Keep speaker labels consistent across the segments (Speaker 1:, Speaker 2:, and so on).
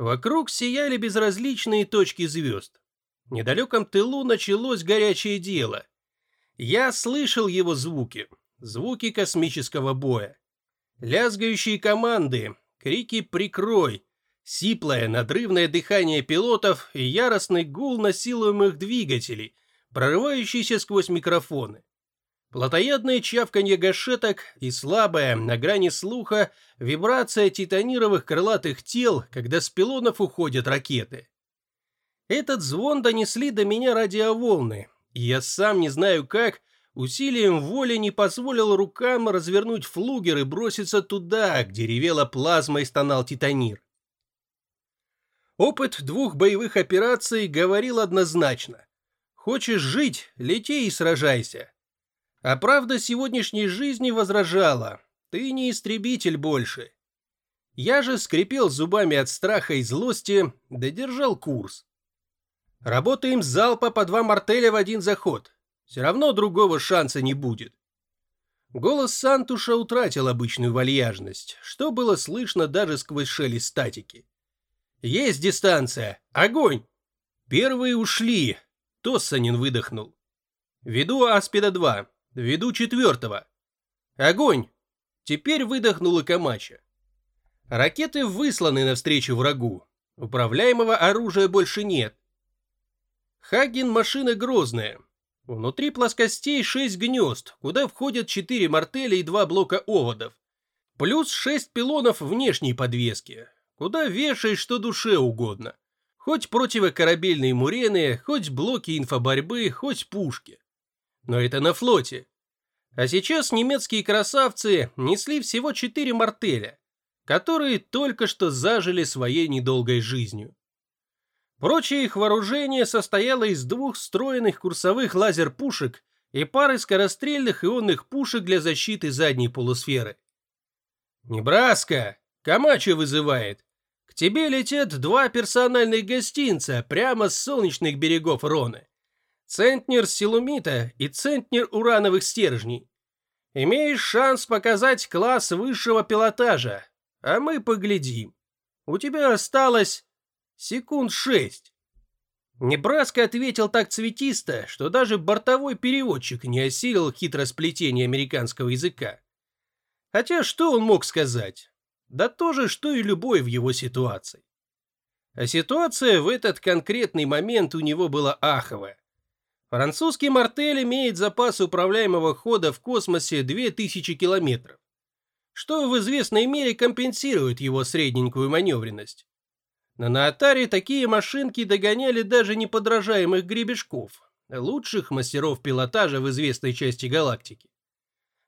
Speaker 1: Вокруг сияли безразличные точки звезд. В недалеком тылу началось горячее дело. Я слышал его звуки, звуки космического боя. Лязгающие команды, крики «прикрой», сиплое надрывное дыхание пилотов и яростный гул насилуемых двигателей, прорывающийся сквозь микрофоны. Плотоядное чавканье гашеток и слабая, на грани слуха, вибрация титанировых крылатых тел, когда с пилонов уходят ракеты. Этот звон донесли до меня радиоволны, и я сам не знаю как, усилием воли не позволил рукам развернуть флугер и броситься туда, где ревела плазма и стонал титанир. Опыт двух боевых операций говорил однозначно. Хочешь жить – лети и сражайся. А правда сегодняшней жизни возражала. Ты не истребитель больше. Я же скрипел зубами от страха и злости, да держал курс. Работаем залпа по два мартеля в один заход. Все равно другого шанса не будет. Голос Сантуша утратил обычную вальяжность, что было слышно даже сквозь шелест статики. «Есть дистанция! Огонь!» «Первые ушли!» — Тоссанин выдохнул. «Веду Аспида-2. Веду четвертого. Огонь!» Теперь выдохнул и Камача. Ракеты высланы навстречу врагу. Управляемого оружия больше нет. Хаген машина грозная. Внутри плоскостей шесть гнезд, куда входят четыре мартеля и два блока оводов. Плюс шесть пилонов внешней подвески, куда вешаешь что душе угодно. Хоть противокорабельные мурены, хоть блоки инфоборьбы, хоть пушки. Но это на флоте. А сейчас немецкие красавцы несли всего четыре мартеля, которые только что зажили своей недолгой жизнью. Прочее их вооружение состояло из двух встроенных курсовых лазер-пушек и пары скорострельных ионных пушек для защиты задней полусферы. «Небраска! Камачо вызывает! К тебе летят два персональных гостинца прямо с солнечных берегов Роны. Центнер силумита и центнер урановых стержней. Имеешь шанс показать класс высшего пилотажа, а мы поглядим. У тебя осталось Секунд шесть. Небраска ответил так цветисто, что даже бортовой переводчик не осилил хитросплетение американского языка. Хотя что он мог сказать? Да то же, что и любой в его ситуации. А ситуация в этот конкретный момент у него была аховая. Французский мартель имеет запас управляемого хода в космосе 2000 километров, что в известной мере компенсирует его средненькую маневренность. На Наатаре такие машинки догоняли даже неподражаемых гребешков, лучших мастеров пилотажа в известной части галактики.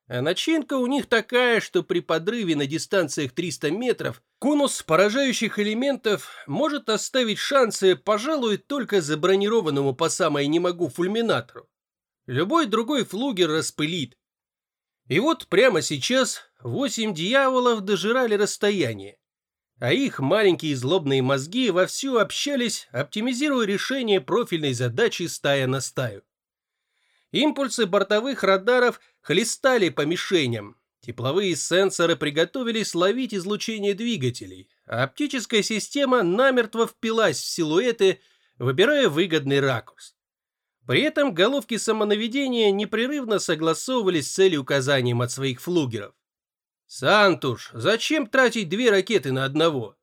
Speaker 1: А начинка у них такая, что при подрыве на дистанциях 300 метров конус поражающих элементов может оставить шансы, пожалуй, только забронированному по самой не могу фульминатору. Любой другой флугер распылит. И вот прямо сейчас восемь дьяволов дожирали расстояние а их маленькие злобные мозги вовсю общались, оптимизируя решение профильной задачи стая на стаю. Импульсы бортовых радаров хлестали по мишеням, тепловые сенсоры приготовились ловить излучение двигателей, а оптическая система намертво впилась в силуэты, выбирая выгодный ракурс. При этом головки самонаведения непрерывно согласовывались с целеуказанием от своих флугеров. «Сантуш, зачем тратить две ракеты на одного?»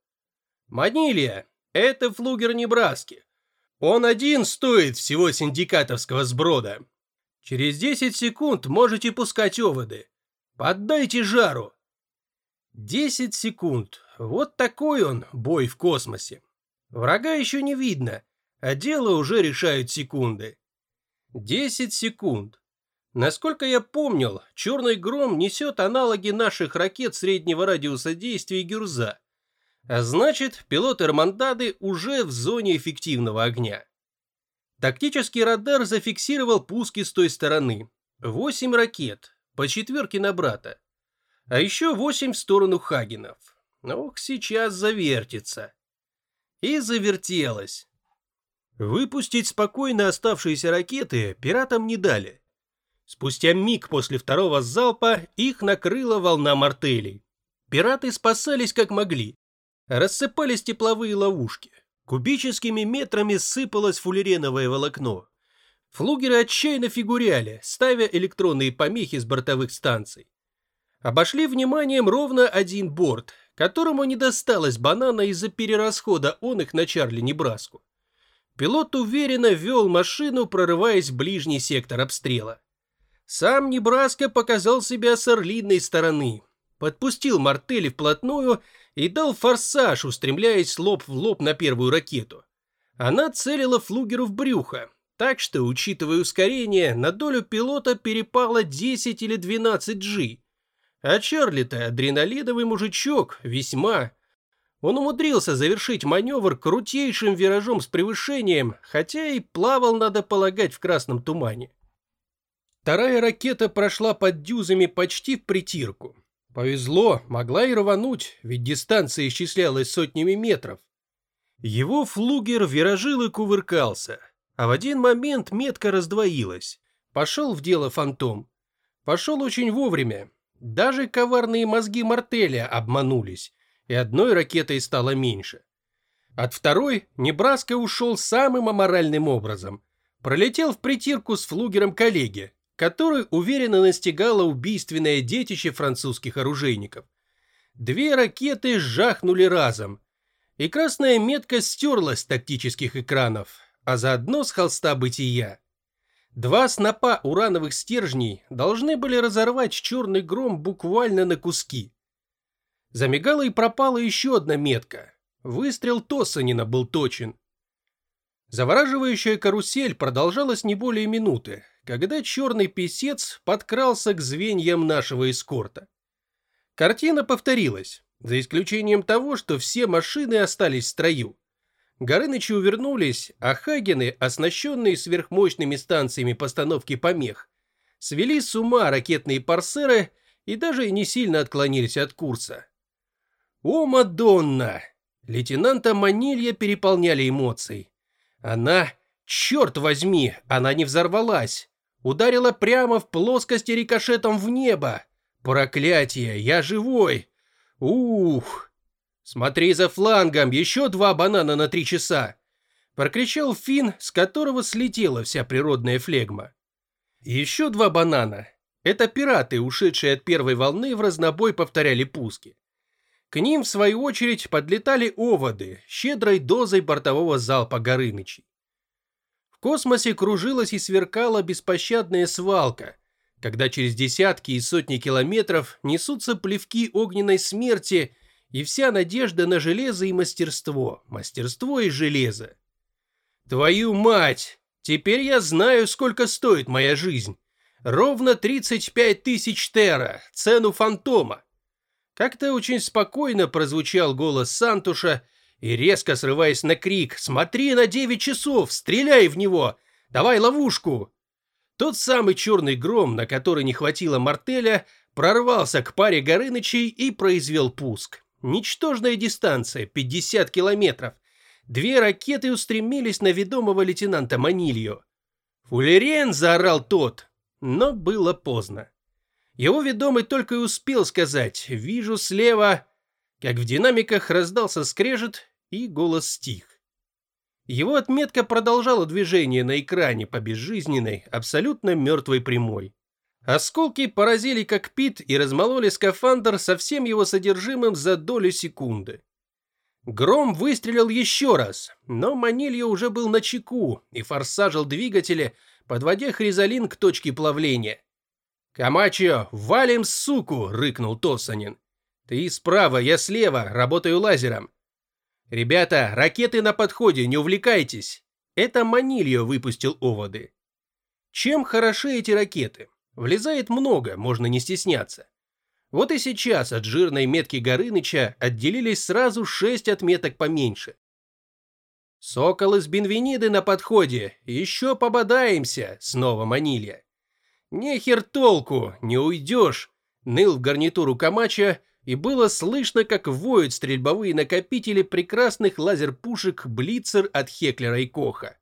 Speaker 1: «Манилия, это флугер Небраски. Он один стоит всего синдикатовского сброда. Через 10 секунд можете пускать оводы. Поддайте жару». 10 секунд. Вот такой он, бой в космосе. Врага еще не видно, а дело уже решают секунды. 10 секунд. Насколько я помнил, «Черный гром» несет аналоги наших ракет среднего радиуса действия «Гюрза». А значит, пилоты «Эрмандады» уже в зоне эффективного огня. Тактический радар зафиксировал пуски с той стороны. Восемь ракет, по четверке на брата. А еще восемь в сторону Хагенов. Ох, сейчас завертится. И завертелось. Выпустить спокойно оставшиеся ракеты пиратам не дали. Спустя миг после второго залпа их накрыла волна мартелей. Пираты спасались как могли. рассыпались тепловые ловушки. Кубическими метрами сыпалось фуллереновое волокно. Флугеры отчаянно фигуряли, ставя электронные помехи с бортовых станций. Обошли вниманием ровно один борт, которому не досталось банана из-за перерасхода он их на Чарли Небраску. Пилот уверенно вел машину, прорываясь в ближний сектор обстрела. Сам Небраска показал себя с орлиной стороны, подпустил Мартели вплотную и дал форсаж, устремляясь лоб в лоб на первую ракету. Она целила флугеру в брюхо, так что, учитывая ускорение, на долю пилота перепало 10 или 12 G. А Чарли-то адреналиновый мужичок, весьма. Он умудрился завершить маневр крутейшим виражом с превышением, хотя и плавал, надо полагать, в красном тумане. Вторая ракета прошла под дюзами почти в притирку. Повезло, могла и рвануть, ведь дистанция исчислялась сотнями метров. Его флугер виражил и кувыркался, а в один момент метка раздвоилась. Пошел в дело фантом. Пошел очень вовремя. Даже коварные мозги Мартеля обманулись, и одной ракетой стало меньше. От второй Небраска ушел самым аморальным образом. Пролетел в притирку с флугером коллеги, который уверенно настигало убийственное детище французских оружейников. Две ракеты жахнули разом, и красная метка стерлась с тактических экранов, а заодно с холста бытия. Два снопа урановых стержней должны были разорвать черный гром буквально на куски. Замигала и пропала еще одна метка. Выстрел Тоссанина был точен. Завораживающая карусель продолжалась не более минуты, когда черный писец подкрался к звеньям нашего эскорта. Картина повторилась, за исключением того, что все машины остались в строю. Горынычи увернулись, а Хагены, оснащенные сверхмощными станциями постановки помех, свели с ума ракетные парсеры и даже не сильно отклонились от курса. О, Мадонна! Лейтенанта Манилья переполняли эмоции. Она, черт возьми, она не взорвалась. Ударила прямо в плоскости рикошетом в небо. Проклятие, я живой. Ух! «Смотри за флангом, еще два банана на три часа!» Прокричал Финн, с которого слетела вся природная флегма. Еще два банана. Это пираты, ушедшие от первой волны, в разнобой повторяли пуски. К ним, в свою очередь, подлетали оводы, щедрой дозой бортового залпа Горынычей. В космосе кружилась и сверкала беспощадная свалка, когда через десятки и сотни километров несутся плевки огненной смерти и вся надежда на железо и мастерство, мастерство и железо. Твою мать! Теперь я знаю, сколько стоит моя жизнь. Ровно 35 тысяч тера, цену фантома. Как-то очень спокойно прозвучал голос Сантуша, и резко срываясь на крик «Смотри на 9 часов! Стреляй в него! Давай ловушку!» Тот самый черный гром, на который не хватило мартеля, прорвался к паре Горынычей и произвел пуск. Ничтожная дистанция, 50 километров. Две ракеты устремились на ведомого лейтенанта Манилью. «Фуллерен!» – заорал тот, но было поздно. Его ведомый только и успел сказать «Вижу слева», как в динамиках раздался скрежет и голос стих. Его отметка продолжала движение на экране по безжизненной, абсолютно мертвой прямой. Осколки поразили кокпит и размололи скафандр со всем его содержимым за долю секунды. Гром выстрелил еще раз, но Манильо уже был на чеку и форсажил двигатели, подводя Хризалин к точке плавления. «Камачо, валим суку!» — рыкнул Тоссанин. «Ты справа, я слева, работаю лазером». «Ребята, ракеты на подходе, не увлекайтесь!» Это Манильо выпустил оводы. Чем хороши эти ракеты? Влезает много, можно не стесняться. Вот и сейчас от жирной метки Горыныча отделились сразу шесть отметок поменьше. «Сокол из Бенвениды на подходе, еще пободаемся», — снова манилья. «Нехер толку, не уйдешь», — ныл в гарнитуру Камача, и было слышно, как воют стрельбовые накопители прекрасных лазер-пушек Блицер от Хеклера и Коха.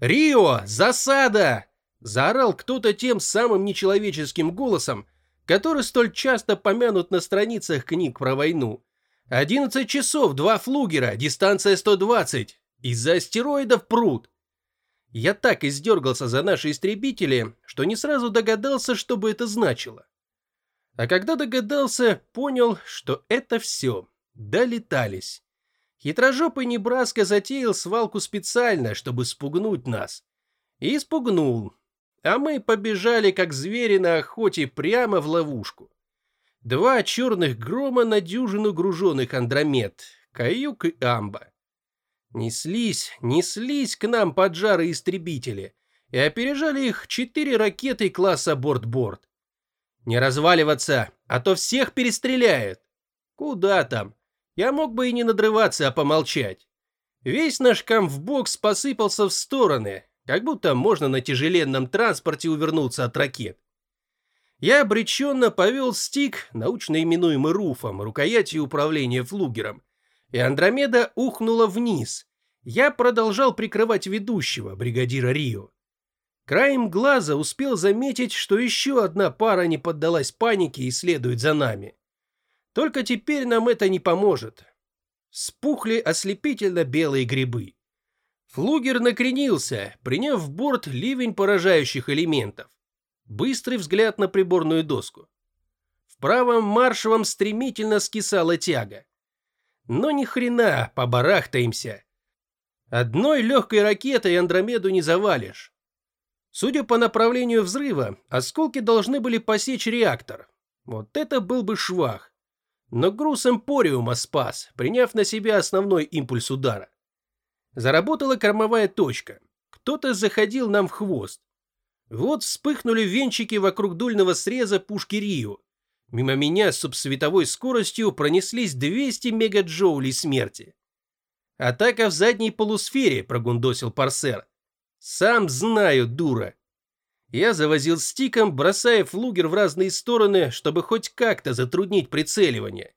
Speaker 1: «Рио, засада!» Заорал кто-то тем самым нечеловеческим голосом, который столь часто помянут на страницах книг про войну. 11 часов, два флугера, дистанция 120. Из-за астероидов пруд. Я так издергался за наши истребители, что не сразу догадался, что бы это значило. А когда догадался, понял, что это все. Долетались. Хитрожопый Небраска затеял свалку специально, чтобы спугнуть нас. И спугнул. А мы побежали, как звери на охоте, прямо в ловушку. Два черных грома на дюжину груженных Андромед, Каюк и Амба. Неслись, неслись к нам поджары истребители, и опережали их четыре ракеты класса борт-борт. Не разваливаться, а то всех перестреляют. Куда там? Я мог бы и не надрываться, а помолчать. Весь наш камфбокс посыпался в стороны, как будто можно на тяжеленном транспорте увернуться от ракет. Я обреченно повел стик, научно именуемый руфом, рукоятью управления флугером, и Андромеда ухнула вниз. Я продолжал прикрывать ведущего, бригадира Рио. Краем глаза успел заметить, что еще одна пара не поддалась панике и следует за нами. Только теперь нам это не поможет. Спухли ослепительно белые грибы. Флугер накренился, приняв в борт ливень поражающих элементов. Быстрый взгляд на приборную доску. В правом маршевом стремительно скисала тяга. Но ни хрена, побарахтаемся. Одной легкой ракетой Андромеду не завалишь. Судя по направлению взрыва, осколки должны были посечь реактор. Вот это был бы швах. Но груз Эмпориума спас, приняв на себя основной импульс удара. Заработала кормовая точка. Кто-то заходил нам в хвост. Вот вспыхнули венчики вокруг дульного среза пушки Рио. Мимо меня с субсветовой скоростью пронеслись 200 мегаджоулей смерти. «Атака в задней полусфере», — прогундосил Парсер. «Сам знаю, дура». Я завозил стиком, бросая флугер в разные стороны, чтобы хоть как-то затруднить прицеливание.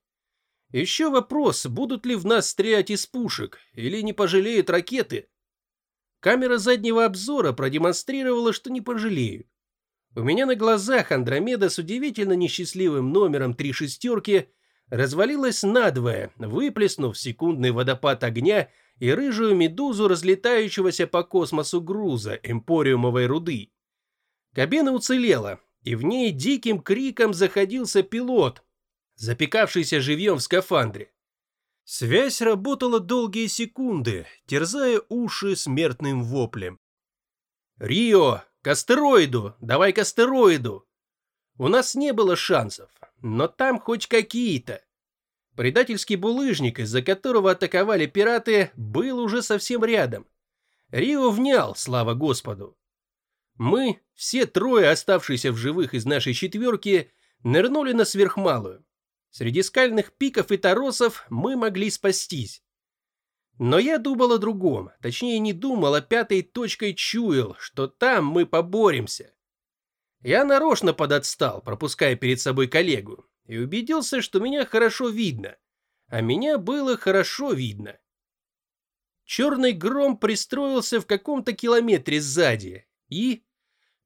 Speaker 1: Еще вопрос, будут ли в нас стрелять из пушек, или не пожалеют ракеты. Камера заднего обзора продемонстрировала, что не пожалеют. У меня на глазах Андромеда с удивительно несчастливым номером три шестерки развалилась надвое, выплеснув секундный водопад огня и рыжую медузу разлетающегося по космосу груза эмпориумовой руды. Кабина уцелела, и в ней диким криком заходился пилот, запекавшийся живьем в скафандре. Связь работала долгие секунды, терзая уши смертным воплем. «Рио, к астероиду! Давай к астероиду!» У нас не было шансов, но там хоть какие-то. Предательский булыжник, из-за которого атаковали пираты, был уже совсем рядом. Рио внял, слава Господу. Мы, все трое оставшиеся в живых из нашей четверки, нырнули на сверхмалую. Среди скальных пиков и торосов мы могли спастись. Но я думал о другом, точнее не думал, а пятой точкой чуял, что там мы поборемся. Я нарочно подотстал, пропуская перед собой коллегу, и убедился, что меня хорошо видно. А меня было хорошо видно. Черный гром пристроился в каком-то километре сзади, и...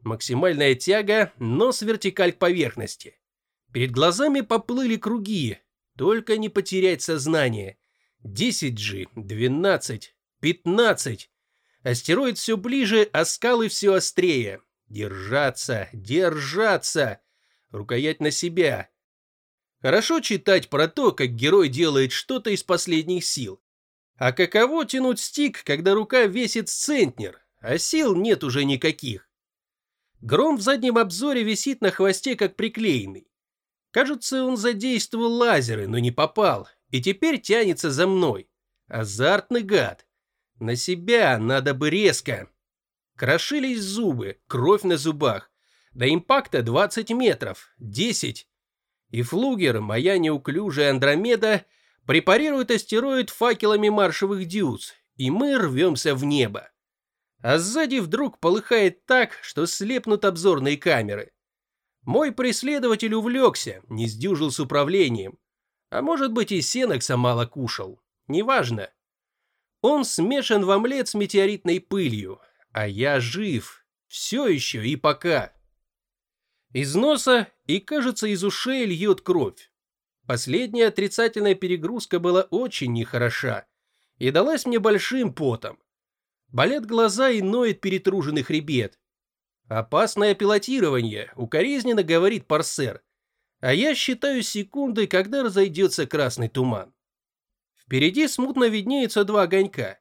Speaker 1: Максимальная тяга, но с вертикаль к поверхности. Перед глазами поплыли круги. Только не потерять сознание. 10G, 12, 15. Астероид все ближе, а скалы все острее. Держаться, держаться. Рукоять на себя. Хорошо читать про то, как герой делает что-то из последних сил. А каково тянуть стик, когда рука весит центнер, а сил нет уже никаких? Гром в заднем обзоре висит на хвосте, как приклеенный. Кажется, он задействовал лазеры, но не попал, и теперь тянется за мной. Азартный гад. На себя надо бы резко. Крошились зубы, кровь на зубах. До импакта 20 метров, 10. И флугер, моя неуклюжая Андромеда, препарирует астероид факелами маршевых дюз, и мы рвемся в небо. А сзади вдруг полыхает так, что слепнут обзорные камеры. Мой преследователь увлекся, не сдюжил с управлением. А может быть и сенокса мало кушал. Неважно. Он смешан в омлет с метеоритной пылью, а я жив. Все еще и пока. Из носа и, кажется, из ушей льет кровь. Последняя отрицательная перегрузка была очень нехороша и далась мне большим потом. Болят глаза и ноет перетруженный хребет. Опасное пилотирование, укоризненно говорит парсер. А я считаю секунды, когда разойдется красный туман. Впереди смутно виднеются два огонька.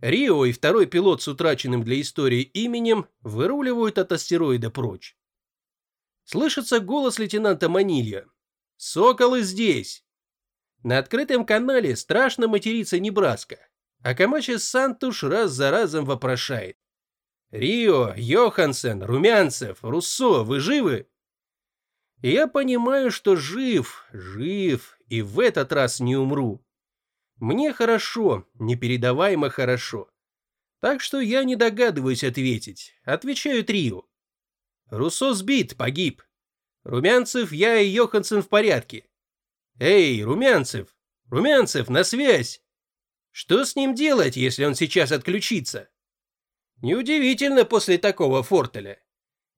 Speaker 1: Рио и второй пилот с утраченным для истории именем выруливают от астероида прочь. Слышится голос лейтенанта Манилья. «Соколы здесь!» На открытом канале страшно матерится Небраска, а Камачи Сантуш раз за разом вопрошает. «Рио, Йохансен, Румянцев, Руссо, вы живы?» Я понимаю, что жив, жив, и в этот раз не умру. Мне хорошо, непередаваемо хорошо. Так что я не догадываюсь ответить. Отвечаю Трио. Руссо сбит, погиб. Румянцев, я и Йоханссон в порядке. Эй, Румянцев! Румянцев, на связь! Что с ним делать, если он сейчас отключится? Неудивительно после такого фортеля.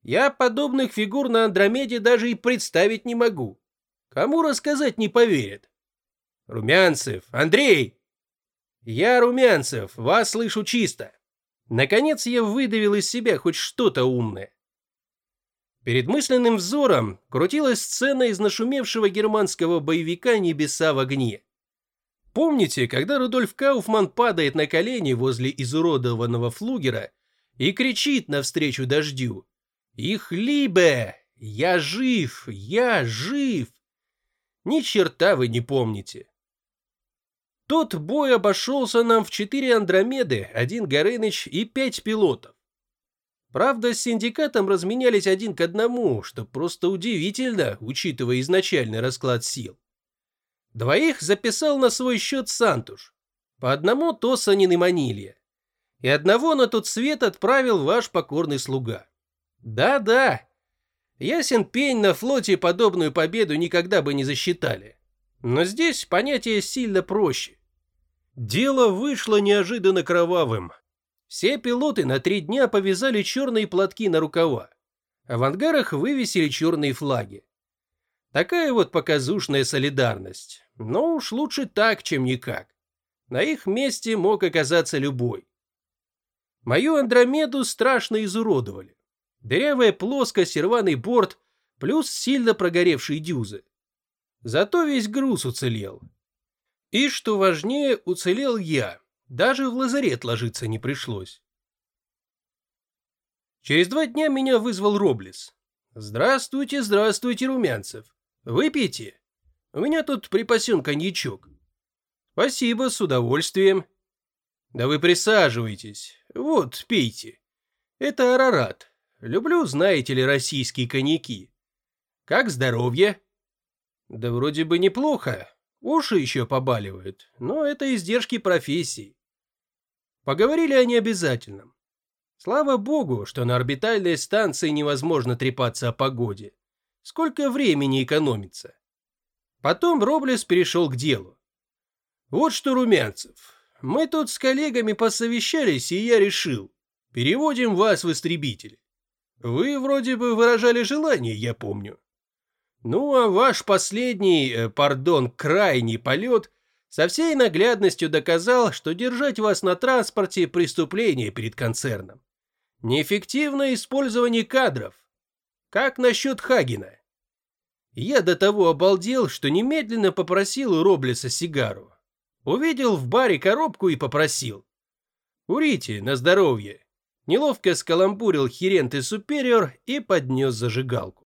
Speaker 1: Я подобных фигур на Андромеде даже и представить не могу. Кому рассказать не поверят. Румянцев, Андрей! Я Румянцев, вас слышу чисто. Наконец я выдавил из себя хоть что-то умное. Перед мысленным взором крутилась сцена из нашумевшего германского боевика «Небеса в огне». Помните, когда Рудольф Кауфман падает на колени возле изуродованного флугера и кричит навстречу дождю «Их либе! Я жив! Я жив!» Ни черта вы не помните. Тот бой обошелся нам в четыре Андромеды, один Горыныч и пять пилотов. Правда, с синдикатом разменялись один к одному, что просто удивительно, учитывая изначальный расклад сил. Двоих записал на свой счет Сантуш, по одному Тосанин и Манилья. И одного на тот свет отправил ваш покорный слуга. Да-да, ясен пень на флоте подобную победу никогда бы не засчитали. Но здесь понятие сильно проще. Дело вышло неожиданно кровавым. Все пилоты на три дня повязали черные платки на рукава, а в ангарах вывесили черные флаги. Такая вот показушная солидарность. Но уж лучше так, чем никак. На их месте мог оказаться любой. Мою Андромеду страшно изуродовали. Дырявая плоскость, рваный борт, плюс сильно прогоревшие дюзы. Зато весь груз уцелел. И, что важнее, уцелел я. Даже в лазарет ложиться не пришлось. Через два дня меня вызвал Роблес. «Здравствуйте, здравствуйте, Румянцев. Выпейте. У меня тут припасен коньячок». «Спасибо, с удовольствием». «Да вы присаживайтесь. Вот, пейте. Это Арарат. Люблю, знаете ли, российские коньяки. Как здоровье?» Да вроде бы неплохо. Уши еще побаливают, но это издержки профессии. Поговорили о необязательном. Слава богу, что на орбитальной станции невозможно трепаться о погоде. Сколько времени экономится. Потом Роблес перешел к делу. Вот что, Румянцев, мы тут с коллегами посовещались, и я решил. Переводим вас в истребители. Вы вроде бы выражали желание, я помню. Ну а ваш последний, э, пардон, крайний полет со всей наглядностью доказал, что держать вас на транспорте – преступление перед концерном. Неэффективное использование кадров. Как насчет Хагена? Я до того обалдел, что немедленно попросил у Роблеса сигару. Увидел в баре коробку и попросил. «Курите, на здоровье». Неловко скаламбурил Херент и Супериор и поднес зажигалку.